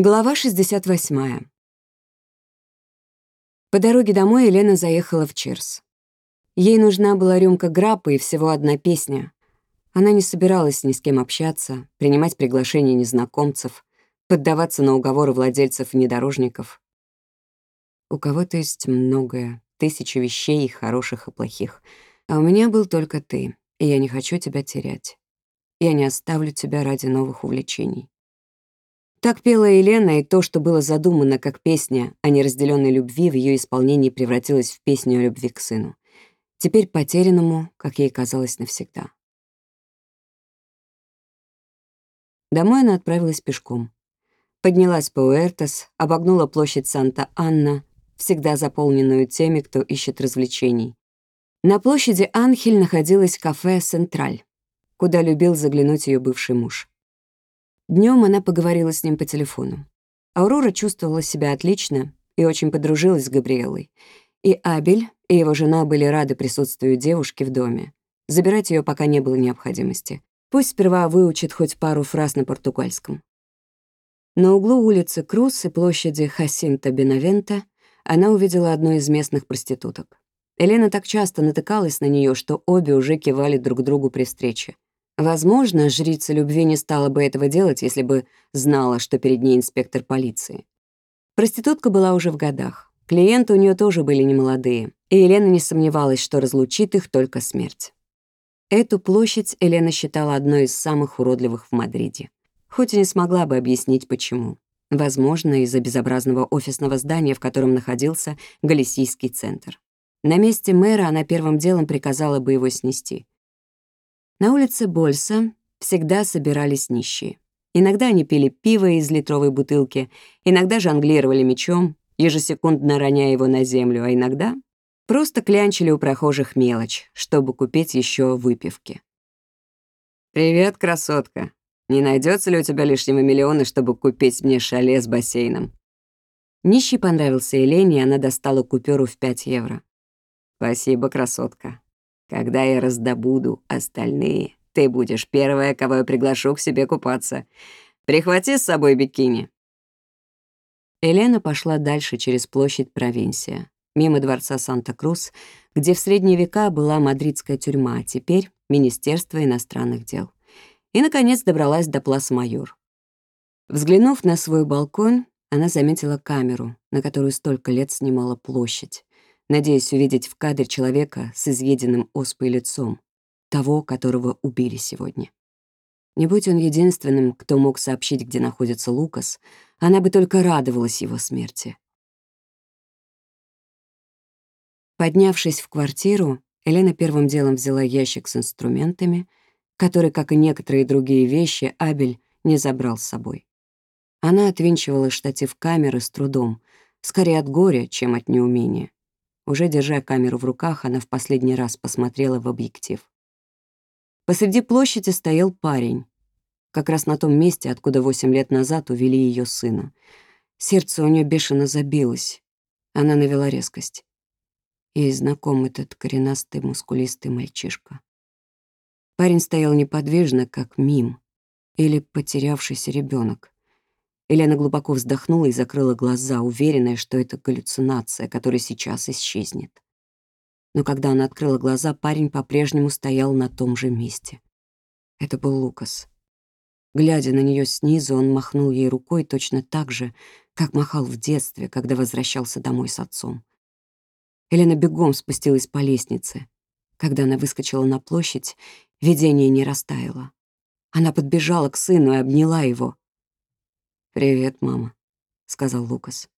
Глава 68. По дороге домой Елена заехала в Чирс. Ей нужна была рюмка граппа и всего одна песня. Она не собиралась ни с кем общаться, принимать приглашения незнакомцев, поддаваться на уговоры владельцев внедорожников. У кого-то есть многое, тысячи вещей, хороших и плохих. А у меня был только ты, и я не хочу тебя терять. Я не оставлю тебя ради новых увлечений. Так пела Елена, и то, что было задумано как песня о неразделенной любви, в ее исполнении превратилось в песню о любви к сыну. Теперь потерянному, как ей казалось навсегда. Домой она отправилась пешком. Поднялась по Уэртес, обогнула площадь Санта-Анна, всегда заполненную теми, кто ищет развлечений. На площади Анхель находилось кафе «Централь», куда любил заглянуть ее бывший муж. Днем она поговорила с ним по телефону. Аурора чувствовала себя отлично и очень подружилась с Габриэлой. И Абель, и его жена были рады присутствию девушки в доме. Забирать ее пока не было необходимости. Пусть сперва выучит хоть пару фраз на португальском. На углу улицы Круз и площади Хасинта Бенавента она увидела одну из местных проституток. Елена так часто натыкалась на нее, что обе уже кивали друг другу при встрече. Возможно, жрица любви не стала бы этого делать, если бы знала, что перед ней инспектор полиции. Проститутка была уже в годах. Клиенты у нее тоже были немолодые, и Елена не сомневалась, что разлучит их только смерть. Эту площадь Елена считала одной из самых уродливых в Мадриде. Хоть и не смогла бы объяснить, почему. Возможно, из-за безобразного офисного здания, в котором находился Галисийский центр. На месте мэра она первым делом приказала бы его снести — на улице Больса всегда собирались нищие. Иногда они пили пиво из литровой бутылки, иногда жонглировали мечом, ежесекундно роняя его на землю, а иногда просто клянчили у прохожих мелочь, чтобы купить еще выпивки. «Привет, красотка. Не найдется ли у тебя лишнего миллиона, чтобы купить мне шале с бассейном?» Нищий понравился Елене, и она достала купюру в 5 евро. «Спасибо, красотка. Когда я раздобуду остальные, ты будешь первая, кого я приглашу к себе купаться. Прихвати с собой бикини». Елена пошла дальше через площадь Провинция, мимо дворца Санта-Крус, где в средние века была мадридская тюрьма, а теперь — Министерство иностранных дел. И, наконец, добралась до Плас-Майор. Взглянув на свой балкон, она заметила камеру, на которую столько лет снимала площадь надеясь увидеть в кадре человека с изъеденным оспой лицом, того, которого убили сегодня. Не будь он единственным, кто мог сообщить, где находится Лукас, она бы только радовалась его смерти. Поднявшись в квартиру, Елена первым делом взяла ящик с инструментами, который, как и некоторые другие вещи, Абель не забрал с собой. Она отвинчивала штатив камеры с трудом, скорее от горя, чем от неумения. Уже держа камеру в руках, она в последний раз посмотрела в объектив. Посреди площади стоял парень, как раз на том месте, откуда восемь лет назад увели ее сына. Сердце у нее бешено забилось. Она навела резкость. Ей знаком этот коренастый, мускулистый мальчишка. Парень стоял неподвижно, как мим или потерявшийся ребенок. Елена глубоко вздохнула и закрыла глаза, уверенная, что это галлюцинация, которая сейчас исчезнет. Но когда она открыла глаза, парень по-прежнему стоял на том же месте. Это был Лукас. Глядя на нее снизу, он махнул ей рукой точно так же, как махал в детстве, когда возвращался домой с отцом. Елена бегом спустилась по лестнице. Когда она выскочила на площадь, видение не растаяло. Она подбежала к сыну и обняла его. «Привет, мама», — сказал Лукас.